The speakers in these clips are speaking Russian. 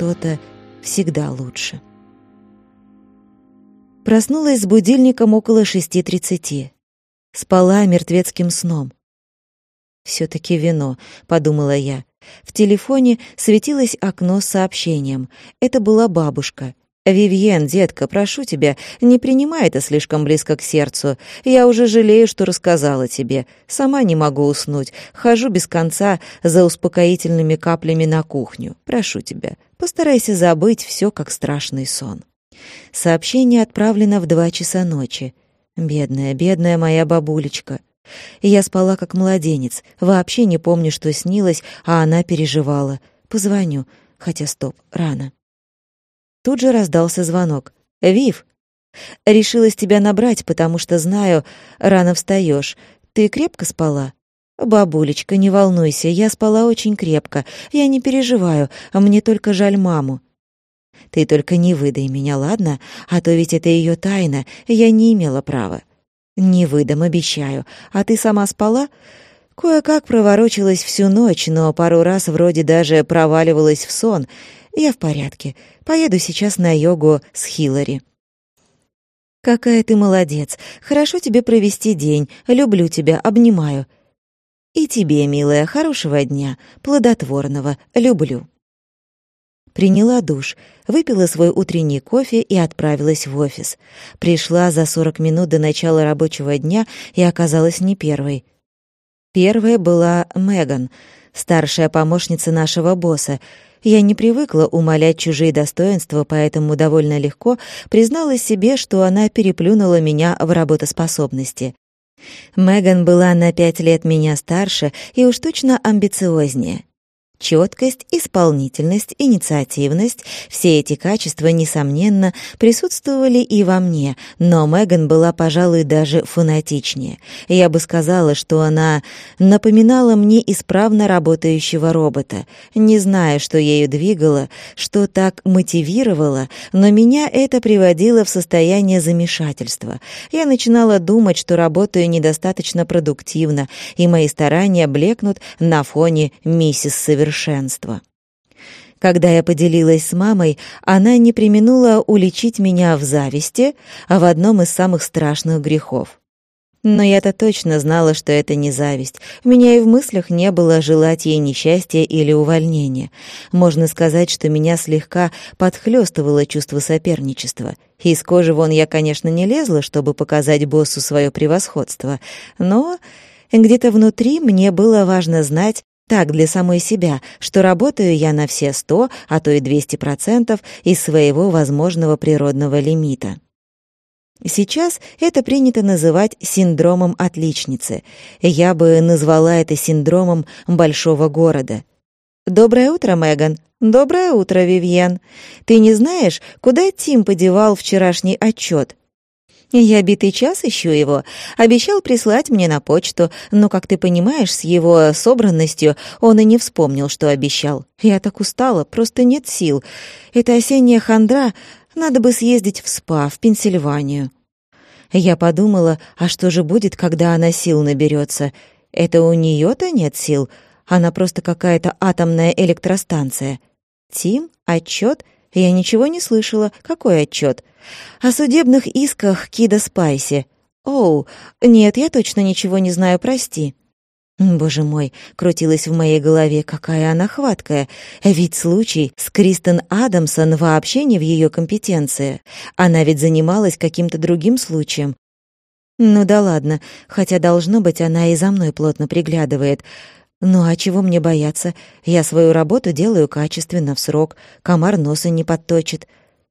что-то всегда лучше. Проснулась с будильником около шести тридцати. Спала мертвецким сном. все таки вино», — подумала я. В телефоне светилось окно с сообщением. Это была бабушка. «Вивьен, детка, прошу тебя, не принимай это слишком близко к сердцу. Я уже жалею, что рассказала тебе. Сама не могу уснуть. Хожу без конца за успокоительными каплями на кухню. Прошу тебя, постарайся забыть все как страшный сон». Сообщение отправлено в два часа ночи. Бедная, бедная моя бабулечка. Я спала как младенец, вообще не помню, что снилось, а она переживала. Позвоню, хотя стоп, рано. Тут же раздался звонок. «Вив!» «Решилась тебя набрать, потому что знаю, рано встаешь. Ты крепко спала?» «Бабулечка, не волнуйся, я спала очень крепко. Я не переживаю, а мне только жаль маму». «Ты только не выдай меня, ладно? А то ведь это ее тайна, я не имела права». «Не выдам, обещаю. А ты сама спала?» Кое-как проворочилась всю ночь, но пару раз вроде даже проваливалась в сон — я в порядке. Поеду сейчас на йогу с Хиллари. Какая ты молодец. Хорошо тебе провести день. Люблю тебя, обнимаю. И тебе, милая, хорошего дня, плодотворного. Люблю. Приняла душ, выпила свой утренний кофе и отправилась в офис. Пришла за 40 минут до начала рабочего дня и оказалась не первой. Первая была Меган, старшая помощница нашего босса, я не привыкла умолять чужие достоинства, поэтому довольно легко призналась себе, что она переплюнула меня в работоспособности. Меган была на пять лет меня старше и уж точно амбициознее. Четкость, исполнительность, инициативность — все эти качества, несомненно, присутствовали и во мне, но Меган была, пожалуй, даже фанатичнее. Я бы сказала, что она напоминала мне исправно работающего робота. Не знаю, что ею двигало, что так мотивировало, но меня это приводило в состояние замешательства. Я начинала думать, что работаю недостаточно продуктивно, и мои старания блекнут на фоне миссис Совершенства совершенства. Когда я поделилась с мамой, она не применула уличить меня в зависти, а в одном из самых страшных грехов. Но я-то точно знала, что это не зависть. У меня и в мыслях не было желать ей несчастья или увольнения. Можно сказать, что меня слегка подхлёстывало чувство соперничества. Из кожи вон я, конечно, не лезла, чтобы показать боссу свое превосходство, но где-то внутри мне было важно знать, так для самой себя, что работаю я на все сто, а то и двести процентов из своего возможного природного лимита. Сейчас это принято называть синдромом отличницы. Я бы назвала это синдромом большого города. «Доброе утро, Меган!» «Доброе утро, Вивьен!» «Ты не знаешь, куда Тим подевал вчерашний отчет? Я битый час ищу его. Обещал прислать мне на почту, но, как ты понимаешь, с его собранностью он и не вспомнил, что обещал. Я так устала, просто нет сил. Это осенняя хандра, надо бы съездить в СПА, в Пенсильванию. Я подумала, а что же будет, когда она сил наберется? Это у нее-то нет сил, она просто какая-то атомная электростанция. Тим, отчет? Я ничего не слышала. Какой отчет? О судебных исках Кида Спайси. Оу, нет, я точно ничего не знаю, прости. Боже мой, крутилась в моей голове, какая она хваткая. Ведь случай с Кристен Адамсон вообще не в ее компетенции. Она ведь занималась каким-то другим случаем. Ну да ладно, хотя должно быть, она и за мной плотно приглядывает. Ну а чего мне бояться? Я свою работу делаю качественно, в срок, комар носа не подточит.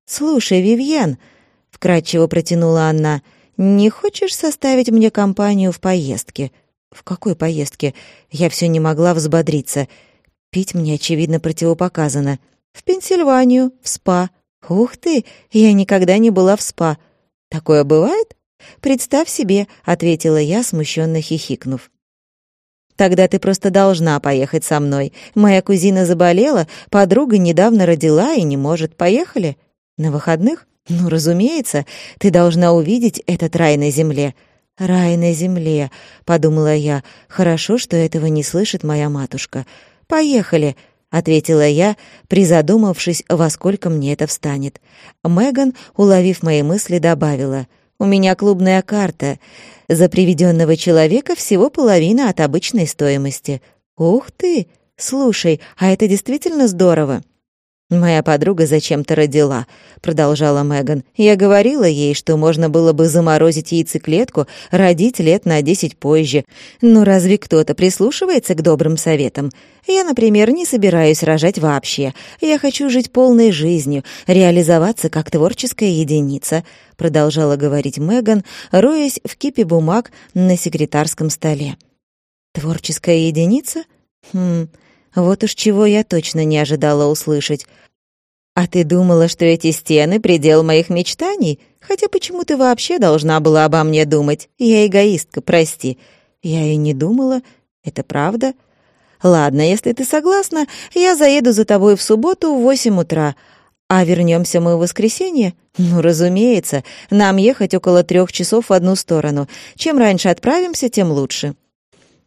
«Слушай, Вивьен», — вкратчиво протянула она, — «не хочешь составить мне компанию в поездке?» «В какой поездке?» Я все не могла взбодриться. Пить мне, очевидно, противопоказано. «В Пенсильванию, в СПА». «Ух ты, я никогда не была в СПА». «Такое бывает?» «Представь себе», — ответила я, смущенно хихикнув. Тогда ты просто должна поехать со мной. Моя кузина заболела, подруга недавно родила и не может. Поехали?» На выходных? Ну, разумеется, ты должна увидеть этот рай на земле. Рай на земле, подумала я. Хорошо, что этого не слышит моя матушка. Поехали. — ответила я, призадумавшись, во сколько мне это встанет. Меган, уловив мои мысли, добавила, «У меня клубная карта. За приведенного человека всего половина от обычной стоимости». «Ух ты! Слушай, а это действительно здорово!» «Моя подруга зачем-то родила», — продолжала Меган. «Я говорила ей, что можно было бы заморозить яйцеклетку, родить лет на десять позже. Но разве кто-то прислушивается к добрым советам? Я, например, не собираюсь рожать вообще. Я хочу жить полной жизнью, реализоваться как творческая единица», — продолжала говорить Меган, роясь в кипе бумаг на секретарском столе. «Творческая единица? Хм...» Вот уж чего я точно не ожидала услышать. «А ты думала, что эти стены — предел моих мечтаний? Хотя почему ты вообще должна была обо мне думать? Я эгоистка, прости». Я и не думала, это правда. Ладно, если ты согласна, я заеду за тобой в субботу в восемь утра. А вернемся мы в воскресенье? Ну, разумеется, нам ехать около трех часов в одну сторону. Чем раньше отправимся, тем лучше.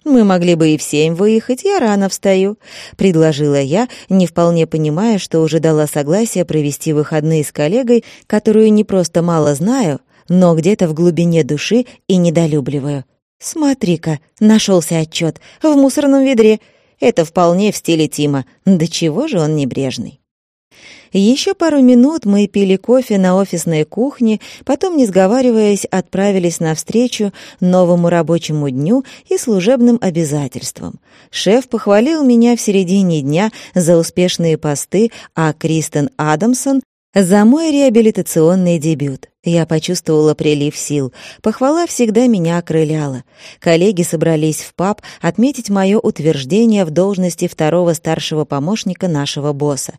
«Мы могли бы и в семь выехать, я рано встаю», — предложила я, не вполне понимая, что уже дала согласие провести выходные с коллегой, которую не просто мало знаю, но где-то в глубине души и недолюбливаю. «Смотри-ка, нашелся отчет в мусорном ведре. Это вполне в стиле Тима. Да чего же он небрежный?» Еще пару минут мы пили кофе на офисной кухне, потом, не сговариваясь, отправились навстречу новому рабочему дню и служебным обязательствам. Шеф похвалил меня в середине дня за успешные посты, а Кристен Адамсон за мой реабилитационный дебют. Я почувствовала прилив сил. Похвала всегда меня окрыляла. Коллеги собрались в паб отметить мое утверждение в должности второго старшего помощника нашего босса.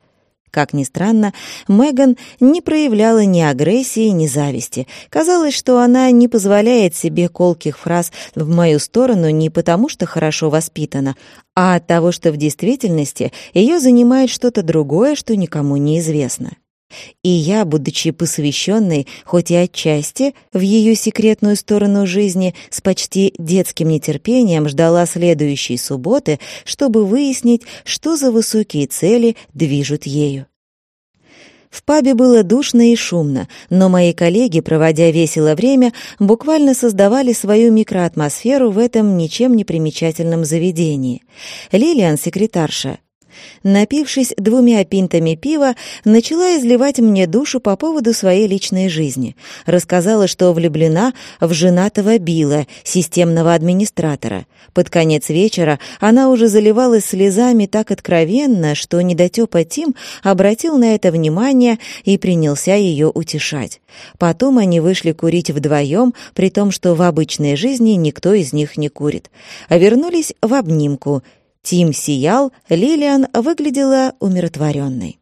Как ни странно, Меган не проявляла ни агрессии, ни зависти. Казалось, что она не позволяет себе колких фраз в мою сторону не потому, что хорошо воспитана, а от того, что в действительности ее занимает что-то другое, что никому не известно. И я, будучи посвященной, хоть и отчасти, в ее секретную сторону жизни, с почти детским нетерпением ждала следующей субботы, чтобы выяснить, что за высокие цели движут ею. В пабе было душно и шумно, но мои коллеги, проводя весело время, буквально создавали свою микроатмосферу в этом ничем не примечательном заведении. Лилиан, секретарша, напившись двумя пинтами пива, начала изливать мне душу по поводу своей личной жизни. Рассказала, что влюблена в женатого Билла, системного администратора. Под конец вечера она уже заливалась слезами так откровенно, что недотёпа Тим обратил на это внимание и принялся ее утешать. Потом они вышли курить вдвоем, при том, что в обычной жизни никто из них не курит. А вернулись в обнимку — Тим сиял, Лилиан выглядела умиротворенной.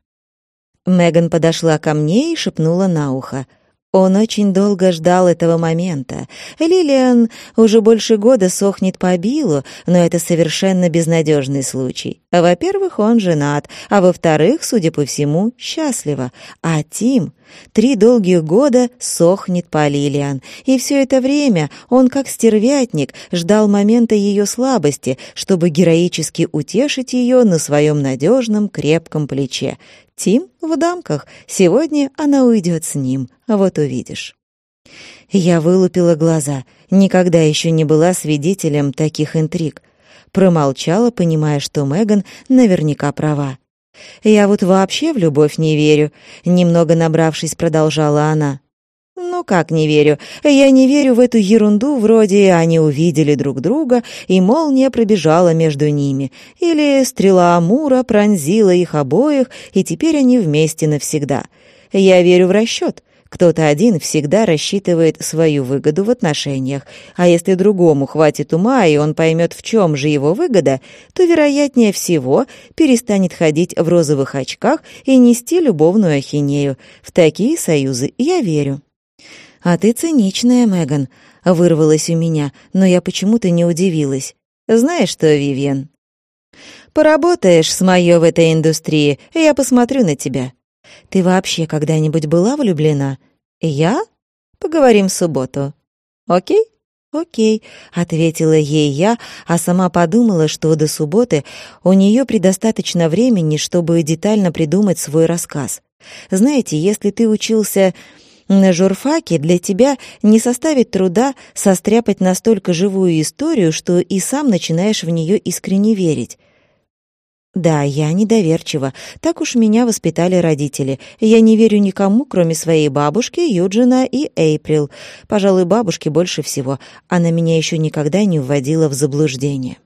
Меган подошла ко мне и шепнула на ухо — он очень долго ждал этого момента. Лилиан уже больше года сохнет по Биллу, но это совершенно безнадежный случай. Во-первых, он женат, а во-вторых, судя по всему, счастливо. А Тим три долгих года сохнет по Лилиан. И все это время он, как стервятник, ждал момента ее слабости, чтобы героически утешить ее на своем надежном крепком плече. Тим в дамках. Сегодня она уйдет с ним. Вот увидишь. Я вылупила глаза. Никогда еще не была свидетелем таких интриг. Промолчала, понимая, что Меган наверняка права. «Я вот вообще в любовь не верю», — немного набравшись, продолжала она. «Ну как не верю? Я не верю в эту ерунду вроде «они увидели друг друга, и молния пробежала между ними», или «стрела Амура пронзила их обоих, и теперь они вместе навсегда». Я верю в расчет. Кто-то один всегда рассчитывает свою выгоду в отношениях, а если другому хватит ума, и он поймет, в чем же его выгода, то, вероятнее всего, перестанет ходить в розовых очках и нести любовную ахинею. В такие союзы я верю. «А ты циничная, Меган», — вырвалась у меня, но я почему-то не удивилась. «Знаешь что, Вивьен?» «Поработаешь с моё в этой индустрии, и я посмотрю на тебя. Ты вообще когда-нибудь была влюблена? Я? Поговорим в субботу. Окей?» «Окей», — ответила ей я, а сама подумала, что до субботы у нее предостаточно времени, чтобы детально придумать свой рассказ. Знаете, если ты учился на журфаке, для тебя не составит труда состряпать настолько живую историю, что и сам начинаешь в нее искренне верить. Да, я недоверчива. Так уж меня воспитали родители. Я не верю никому, кроме своей бабушки, Юджина и Эйприл. Пожалуй, бабушке больше всего. Она меня еще никогда не вводила в заблуждение.